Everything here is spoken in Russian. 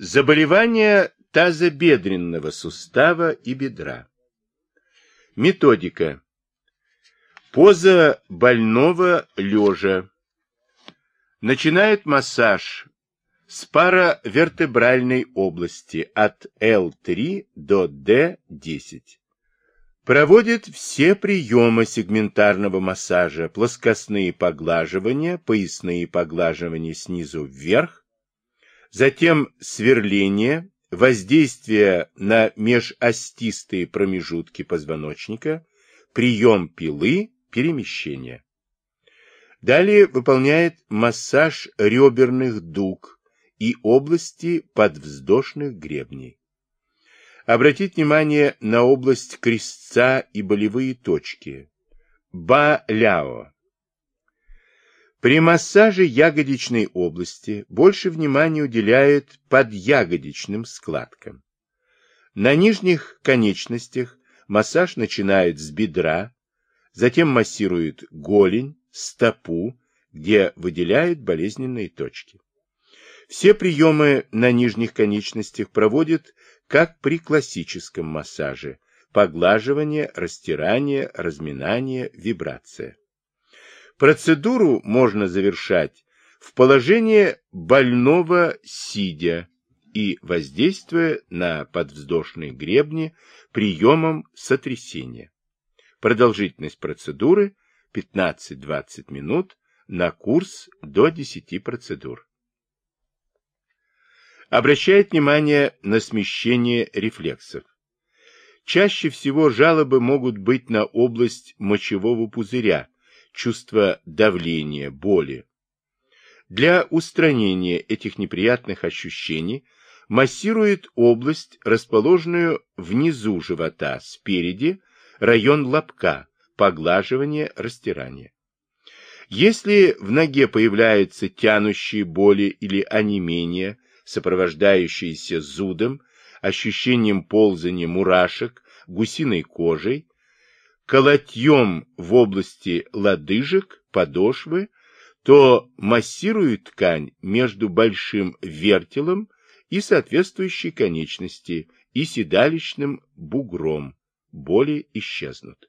Заболевания тазобедренного сустава и бедра. Методика. Поза больного лежа. Начинает массаж с паравертебральной области от L3 до D10. Проводит все приемы сегментарного массажа, плоскостные поглаживания, поясные поглаживания снизу вверх, затем сверление, воздействие на межостистые промежутки позвоночника, прием пилы, перемещение. Далее выполняет массаж реберных дуг и области подвздошных гребней. Обратить внимание на область крестца и болевые точки. Ба-ляо. При массаже ягодичной области больше внимания уделяют подъягодичным складкам. На нижних конечностях массаж начинает с бедра, затем массирует голень, стопу, где выделяют болезненные точки. Все приемы на нижних конечностях проводят как при классическом массаже – поглаживание, растирание, разминание, вибрация. Процедуру можно завершать в положении больного сидя и воздействуя на подвздошные гребни приемом сотрясения. Продолжительность процедуры 15-20 минут на курс до 10 процедур. Обращает внимание на смещение рефлексов. Чаще всего жалобы могут быть на область мочевого пузыря, чувство давления, боли. Для устранения этих неприятных ощущений массирует область, расположенную внизу живота, спереди, район лобка, поглаживание, растирание. Если в ноге появляются тянущие боли или онемение, сопровождающиеся зудом, ощущением ползания мурашек, гусиной кожей, колотьем в области лодыжек, подошвы, то массирует ткань между большим вертелом и соответствующей конечности и седалищным бугром. Боли исчезнут.